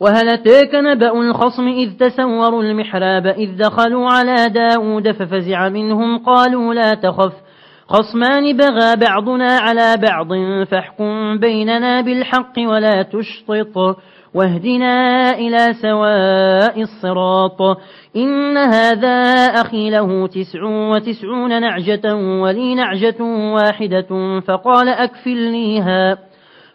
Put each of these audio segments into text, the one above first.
وهل اتيك نبأ الخصم إذ تسوروا المحراب إذ دخلوا على داود ففزع منهم قالوا لا تخف خصمان بغى بعضنا على بعض فاحكم بيننا بالحق ولا تشطط واهدنا إلى سواء الصراط إن هذا أخي له تسع وتسعون نعجة ولي نعجة واحدة فقال أكفلنيها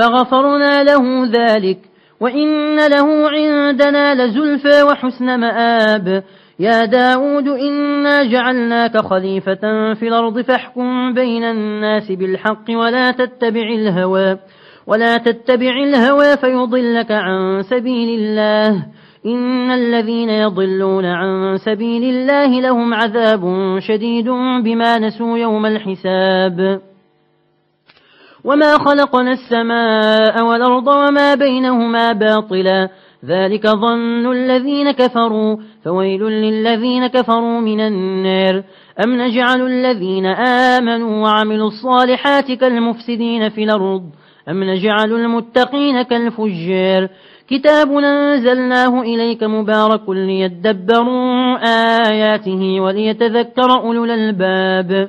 فغفرنا له ذلك. وإن له عندنا لزلفى وحسن مآب. يا داود إنا جعلناك خليفة في الأرض فاحكم بين الناس بالحق ولا تتبع الهوى ولا تتبع الهوى فيضلك عن سبيل الله. إن الذين يضلون عن سبيل الله لهم عذاب شديد بما نسوا يوم الحساب. وما خلقنا السماء والأرض وما بينهما باطلا ذلك ظن الذين كفروا فويل للذين كفروا من النار أم نجعل الذين آمنوا وعملوا الصالحات كالمفسدين في الأرض أم نجعل المتقين كالفجار كتاب أنزلناه إليك مبارك ليدبروا آياته وليتذكر أولو الألباب